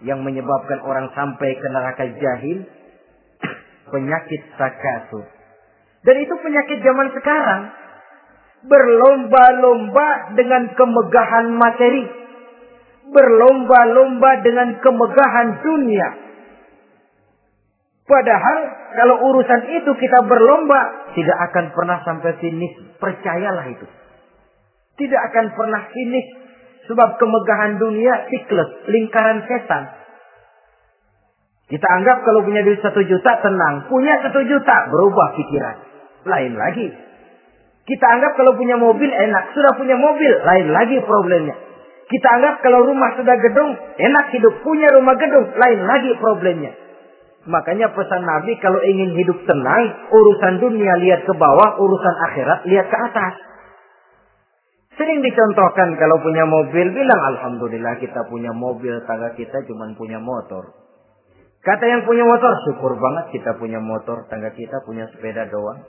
yang menyebabkan orang sampai ke neraka jahil. *coughs* Penyakit takasur. Dan itu penyakit zaman sekarang berlomba-lomba dengan kemegahan materi, berlomba-lomba dengan kemegahan dunia. Padahal kalau urusan itu kita berlomba, tidak akan pernah sampai finish. Percayalah itu. Tidak akan pernah finish. Sebab kemegahan dunia siklus, lingkaran setan. Kita anggap kalau punya duit satu juta tenang. Punya satu juta berubah pikiran. Lain lagi. Kita anggap kalau punya mobil enak. Sudah punya mobil, lain lagi problemnya. Kita anggap kalau rumah sudah gedung, enak hidup. Punya rumah gedung, lain lagi problemnya. Makanya pesan Nabi kalau ingin hidup tenang, urusan dunia lihat ke bawah, urusan akhirat lihat ke atas. Sering dicontohkan kalau punya mobil, bilang Alhamdulillah kita punya mobil, tangga kita cuma punya motor. Kata yang punya motor, syukur banget kita punya motor, tangga kita punya sepeda doang.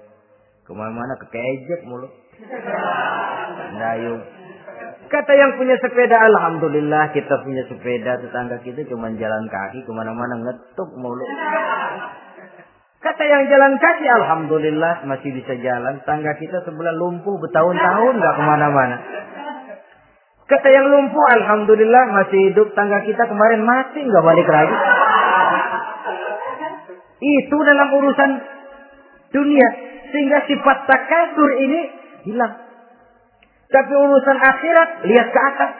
Ke mana-mana kekejek mulu. Dayung. Kata yang punya sepeda, Alhamdulillah kita punya sepeda. Tetangga kita cuma jalan kaki, ke mana-mana ngetuk mulu. Kata yang jalan kaki, Alhamdulillah masih bisa jalan. Tangga kita sebelah lumpuh bertahun-tahun nggak ke mana-mana. Kata yang lumpuh, Alhamdulillah masih hidup. Tangga kita kemarin mati nggak balik lagi. Itu dalam urusan dunia. Sehingga sifat takasur ini hilang. Tapi urusan akhirat, lihat ke atas.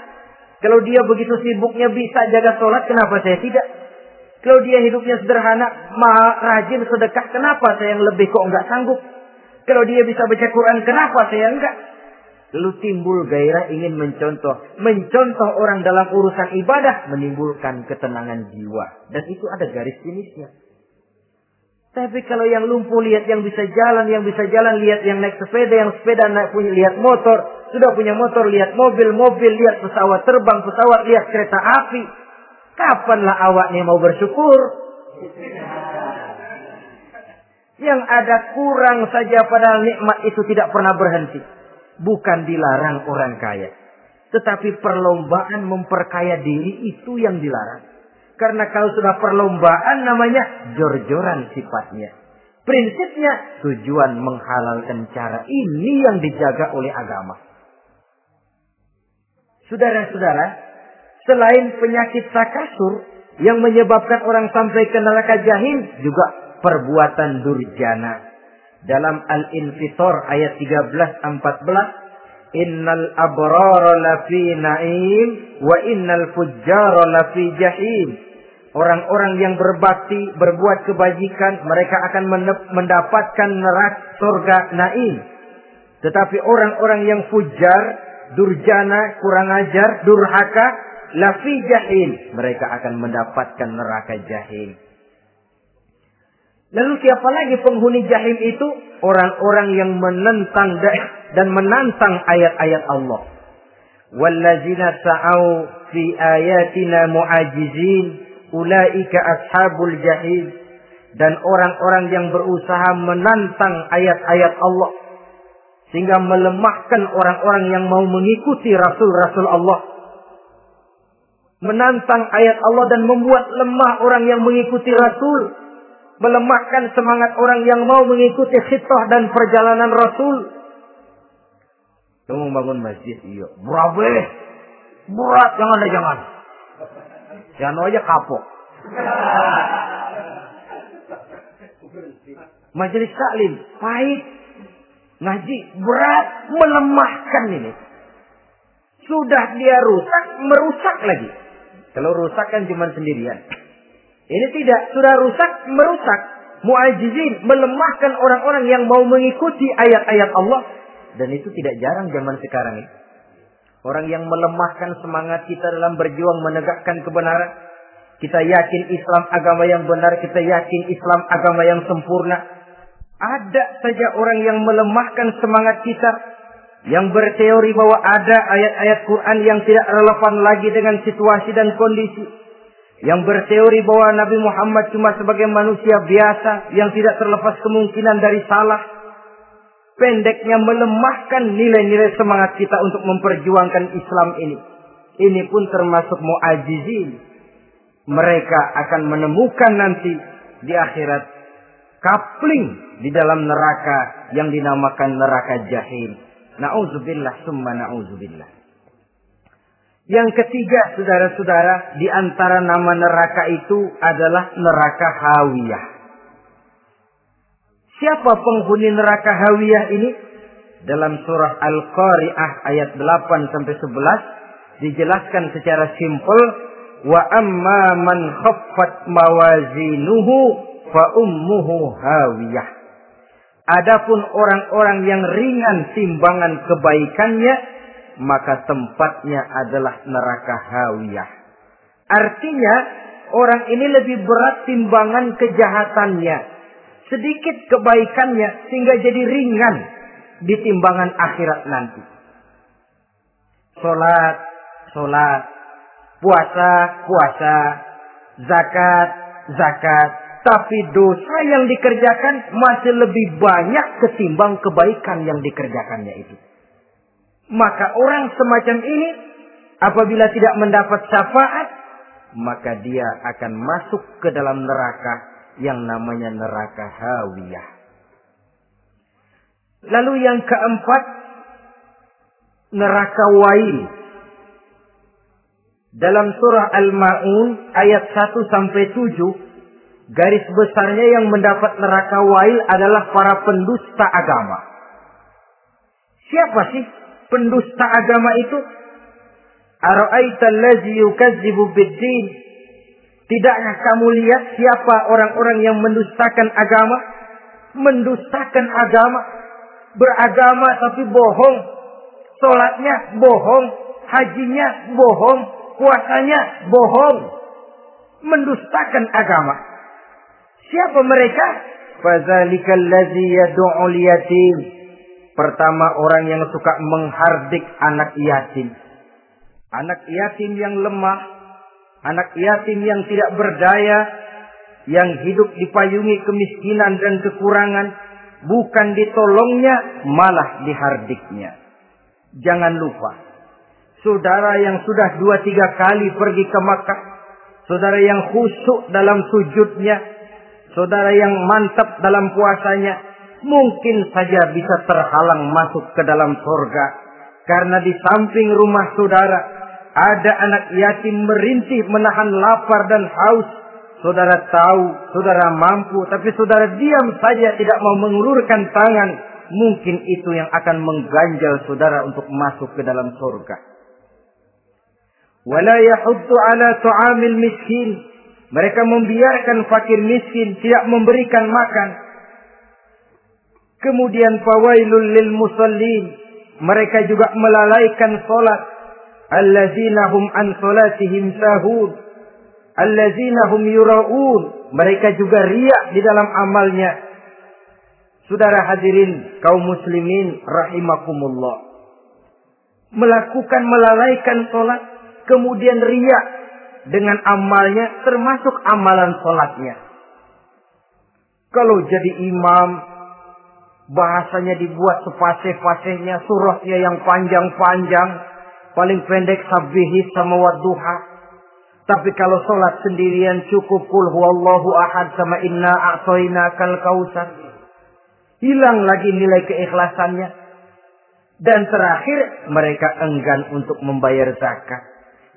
Kalau dia begitu sibuknya bisa jaga sholat, kenapa saya tidak? Kalau dia hidupnya sederhana, maha rajin sedekah, kenapa saya yang lebih kok enggak sanggup? Kalau dia bisa baca Quran, kenapa saya enggak? Lalu timbul gairah ingin mencontoh. Mencontoh orang dalam urusan ibadah menimbulkan ketenangan jiwa. Dan itu ada garis finisnya. Tapi kalau yang lumpuh lihat yang bisa jalan, yang bisa jalan lihat yang naik sepeda, yang sepeda naik punya lihat motor, sudah punya motor lihat mobil, mobil lihat pesawat terbang, pesawat lihat kereta api. Kapanlah awaknya mau bersyukur? Yang ada kurang saja padahal nikmat itu tidak pernah berhenti. Bukan dilarang orang kaya. Tetapi perlombaan memperkaya diri itu yang dilarang. Karena kalau sudah perlombaan namanya jor-joran sifatnya. Prinsipnya tujuan menghalalkan cara ini yang dijaga oleh agama. Saudara-saudara, selain penyakit sakasur yang menyebabkan orang sampai ke neraka jahim juga perbuatan durjana. Dalam Al-Infitor ayat 13 14 Innal abrara lafi na'im wa innal fujjara lafi jahim. Orang-orang yang berbakti, berbuat kebajikan, mereka akan mendapatkan neraka surga naim. Tetapi orang-orang yang fujar, durjana, kurang ajar, durhaka, lafi jahil. Mereka akan mendapatkan neraka jahil. Lalu siapa lagi penghuni jahim itu? Orang-orang yang menentang dan menantang ayat-ayat Allah. Wallazina sa'au fi ayatina mu'ajizin ulaika ashabul jahim. Dan orang-orang yang berusaha menantang ayat-ayat Allah. Sehingga melemahkan orang-orang yang mau mengikuti rasul-rasul Allah. Menantang ayat Allah dan membuat lemah orang yang mengikuti rasul. Melemahkan semangat orang yang mau mengikuti khitah dan perjalanan rasul. Kamu bangun masjid iya. Berabe berat jangan jangan Jangan aja kapok. Majelis taklim pahit, ngaji berat, melemahkan ini. Sudah dia rusak, merusak lagi. Kalau rusak kan cuma sendirian. Ini tidak, sudah rusak, merusak. Mu'ajizin, melemahkan orang-orang yang mau mengikuti ayat-ayat Allah. Dan itu tidak jarang zaman sekarang ini. Orang yang melemahkan semangat kita dalam berjuang menegakkan kebenaran. Kita yakin Islam agama yang benar. Kita yakin Islam agama yang sempurna. Ada saja orang yang melemahkan semangat kita. Yang berteori bahwa ada ayat-ayat Quran yang tidak relevan lagi dengan situasi dan kondisi. Yang berteori bahwa Nabi Muhammad cuma sebagai manusia biasa yang tidak terlepas kemungkinan dari salah pendeknya melemahkan nilai-nilai semangat kita untuk memperjuangkan Islam ini. Ini pun termasuk mu'ajizin. Mereka akan menemukan nanti di akhirat kapling di dalam neraka yang dinamakan neraka jahil. Na'udzubillah summa na'udzubillah. Yang ketiga, saudara-saudara, di antara nama neraka itu adalah neraka hawiyah. Siapa penghuni neraka Hawiyah ini? Dalam surah Al-Qari'ah ayat 8 sampai 11 dijelaskan secara simpel wa amma man khaffat mawazinuhu fa ummuhu hawiyah. Adapun orang-orang yang ringan timbangan kebaikannya maka tempatnya adalah neraka hawiyah. Artinya orang ini lebih berat timbangan kejahatannya sedikit kebaikannya sehingga jadi ringan di timbangan akhirat nanti. Salat, salat, puasa, puasa, zakat, zakat, tapi dosa yang dikerjakan masih lebih banyak ketimbang kebaikan yang dikerjakannya itu. Maka orang semacam ini apabila tidak mendapat syafaat, maka dia akan masuk ke dalam neraka yang namanya neraka hawiyah. Lalu yang keempat, neraka wail. Dalam surah Al-Ma'un ayat 1 sampai 7 garis besarnya yang mendapat neraka wail adalah para pendusta agama. Siapa sih pendusta agama itu? Ara'aita allazi yukazzibu bid-din? Tidakkah kamu lihat siapa orang-orang yang mendustakan agama? Mendustakan agama, beragama tapi bohong. Salatnya bohong, hajinya bohong, puasanya bohong. Mendustakan agama. Siapa mereka? Fadzalikal ladzi yad'ul yatim. Pertama orang yang suka menghardik anak yatim. Anak yatim yang lemah, anak yatim yang tidak berdaya, yang hidup dipayungi kemiskinan dan kekurangan, bukan ditolongnya, malah dihardiknya. Jangan lupa, saudara yang sudah dua tiga kali pergi ke Makkah, saudara yang khusyuk dalam sujudnya, saudara yang mantap dalam puasanya, mungkin saja bisa terhalang masuk ke dalam surga. Karena di samping rumah saudara, ada anak yatim merintih menahan lapar dan haus. Saudara tahu, saudara mampu, tapi saudara diam saja tidak mau mengulurkan tangan. Mungkin itu yang akan mengganjal saudara untuk masuk ke dalam surga. Wala yahuddu ala tu'amil miskin. Mereka membiarkan fakir miskin, tidak memberikan makan. Kemudian fawailul lil musallin. Mereka juga melalaikan solat. Allazina hum an solatihim sahun. Allazina hum yura'un. Mereka juga riak di dalam amalnya. Saudara hadirin kaum muslimin rahimakumullah. Melakukan melalaikan solat. Kemudian riak dengan amalnya termasuk amalan solatnya. Kalau jadi imam bahasanya dibuat sepasih-pasihnya, surahnya yang panjang-panjang, paling pendek sabihis sama wadduha. Tapi kalau sholat sendirian cukup kul huwallahu ahad sama inna a'toina kal kausar. Hilang lagi nilai keikhlasannya. Dan terakhir mereka enggan untuk membayar zakat.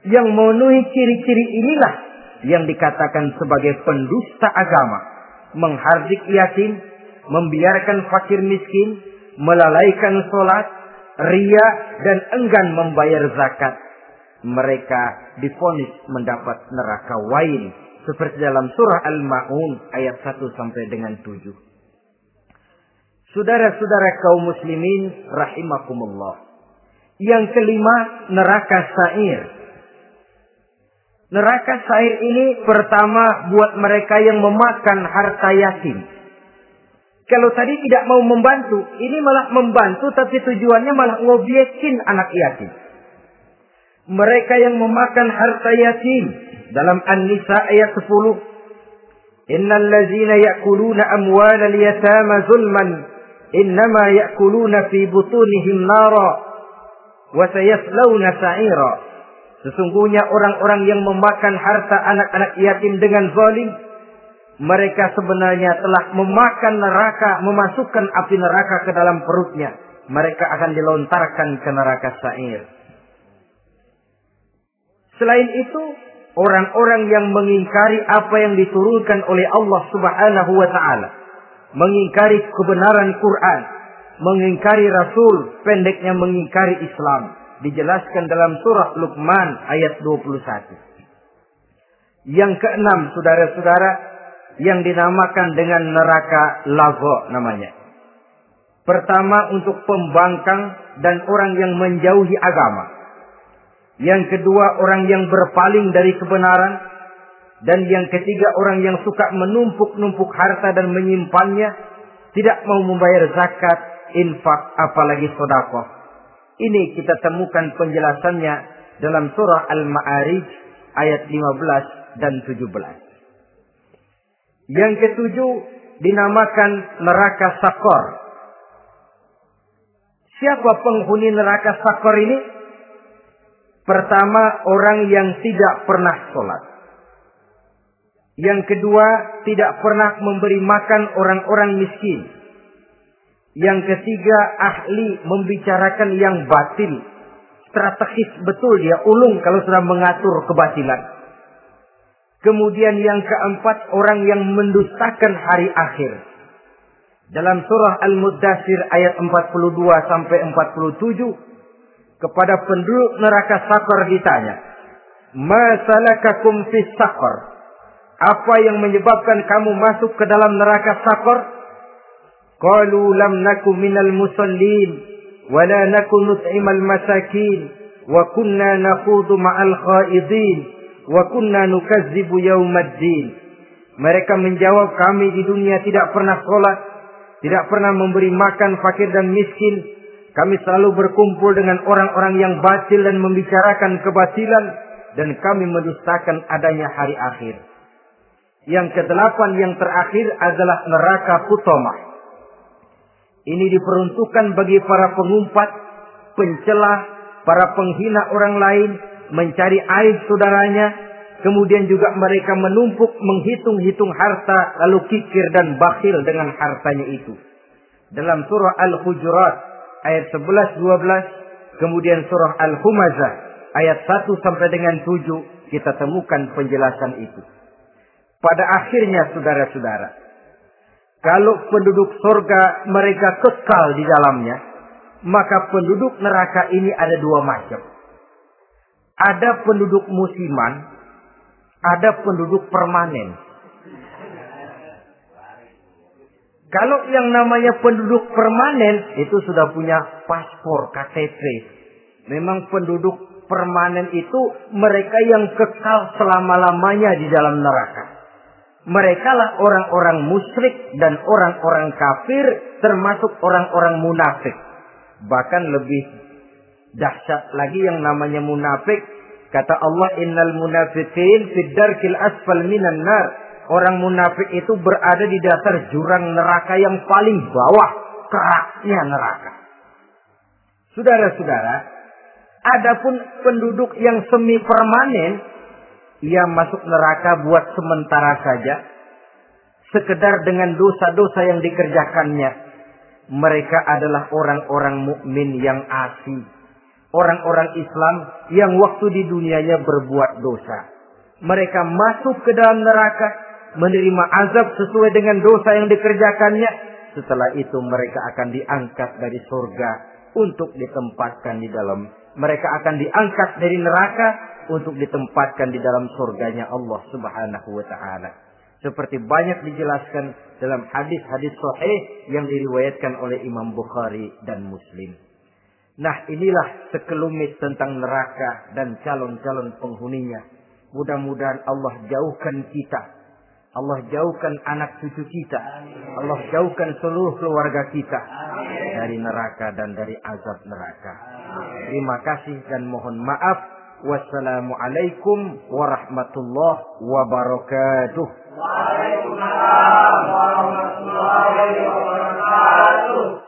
Yang memenuhi ciri-ciri inilah yang dikatakan sebagai pendusta agama. Menghardik yatim, membiarkan fakir miskin, melalaikan sholat, ria, dan enggan membayar zakat. Mereka difonis mendapat neraka wain. Seperti dalam surah Al-Ma'un ayat 1 sampai dengan 7. Saudara-saudara kaum muslimin rahimakumullah. Yang kelima, neraka sair. Neraka sair ini pertama buat mereka yang memakan harta yatim. Kalau tadi tidak mau membantu, ini malah membantu tapi tujuannya malah ngobyekin anak yatim. Mereka yang memakan harta yatim dalam An-Nisa ayat 10. Innal ladzina ya'kuluna amwalal yatama zulman innama ya'kuluna fi butunihim nara wa sayaslawna sa'ira. Sesungguhnya orang-orang yang memakan harta anak-anak yatim dengan zalim mereka sebenarnya telah memakan neraka, memasukkan api neraka ke dalam perutnya. Mereka akan dilontarkan ke neraka sair. Selain itu, orang-orang yang mengingkari apa yang diturunkan oleh Allah Subhanahu wa taala, mengingkari kebenaran Quran, mengingkari Rasul, pendeknya mengingkari Islam, dijelaskan dalam surah Luqman ayat 21. Yang keenam, saudara-saudara, yang dinamakan dengan neraka lago namanya. Pertama untuk pembangkang dan orang yang menjauhi agama. Yang kedua orang yang berpaling dari kebenaran. Dan yang ketiga orang yang suka menumpuk-numpuk harta dan menyimpannya. Tidak mau membayar zakat, infak, apalagi sodakoh. Ini kita temukan penjelasannya dalam surah Al-Ma'arij ayat 15 dan 17. Yang ketujuh dinamakan neraka sakor. Siapa penghuni neraka sakor ini? Pertama, orang yang tidak pernah sholat. Yang kedua, tidak pernah memberi makan orang-orang miskin. Yang ketiga, ahli membicarakan yang batil. Strategis betul dia ulung kalau sudah mengatur kebatilan. Kemudian yang keempat orang yang mendustakan hari akhir. Dalam surah Al-Muddassir ayat 42 sampai 47 kepada penduduk neraka sakar ditanya, "Ma salakakum fis sakar?" Apa yang menyebabkan kamu masuk ke dalam neraka sakar? Qalu lam naku minal musallin wa la naku nut'imal masakin wa kunna nakhudu ma'al khaidin wa kunna nukazzibu yaumaddin. Mereka menjawab kami di dunia tidak pernah sholat, tidak pernah memberi makan fakir dan miskin. Kami selalu berkumpul dengan orang-orang yang batil dan membicarakan kebatilan dan kami mendustakan adanya hari akhir. Yang kedelapan yang terakhir adalah neraka Putomah. Ini diperuntukkan bagi para pengumpat, pencela, para penghina orang lain, mencari aib saudaranya, kemudian juga mereka menumpuk menghitung-hitung harta lalu kikir dan bakhil dengan hartanya itu. Dalam surah Al-Hujurat ayat 11 12, kemudian surah Al-Humazah ayat 1 sampai dengan 7 kita temukan penjelasan itu. Pada akhirnya saudara-saudara, kalau penduduk surga mereka kekal di dalamnya, maka penduduk neraka ini ada dua macam ada penduduk musiman, ada penduduk permanen. Kalau yang namanya penduduk permanen itu sudah punya paspor KTP. Memang penduduk permanen itu mereka yang kekal selama-lamanya di dalam neraka. Mereka lah orang-orang musyrik dan orang-orang kafir termasuk orang-orang munafik. Bahkan lebih dahsyat lagi yang namanya munafik. Kata Allah, innal munafiqin fid darkil asfal minan nar. Orang munafik itu berada di dasar jurang neraka yang paling bawah keraknya neraka. Saudara-saudara, adapun penduduk yang semi permanen, ia masuk neraka buat sementara saja, sekedar dengan dosa-dosa yang dikerjakannya. Mereka adalah orang-orang mukmin yang asli orang-orang Islam yang waktu di dunianya berbuat dosa. Mereka masuk ke dalam neraka, menerima azab sesuai dengan dosa yang dikerjakannya. Setelah itu mereka akan diangkat dari surga untuk ditempatkan di dalam. Mereka akan diangkat dari neraka untuk ditempatkan di dalam surganya Allah Subhanahu wa taala. Seperti banyak dijelaskan dalam hadis-hadis sahih yang diriwayatkan oleh Imam Bukhari dan Muslim. Nah inilah sekelumit tentang neraka dan calon-calon penghuninya. Mudah-mudahan Allah jauhkan kita. Allah jauhkan anak cucu kita. Allah jauhkan seluruh keluarga kita. Dari neraka dan dari azab neraka. Terima kasih dan mohon maaf. Wassalamualaikum warahmatullahi wabarakatuh. Waalaikumsalam warahmatullahi wabarakatuh.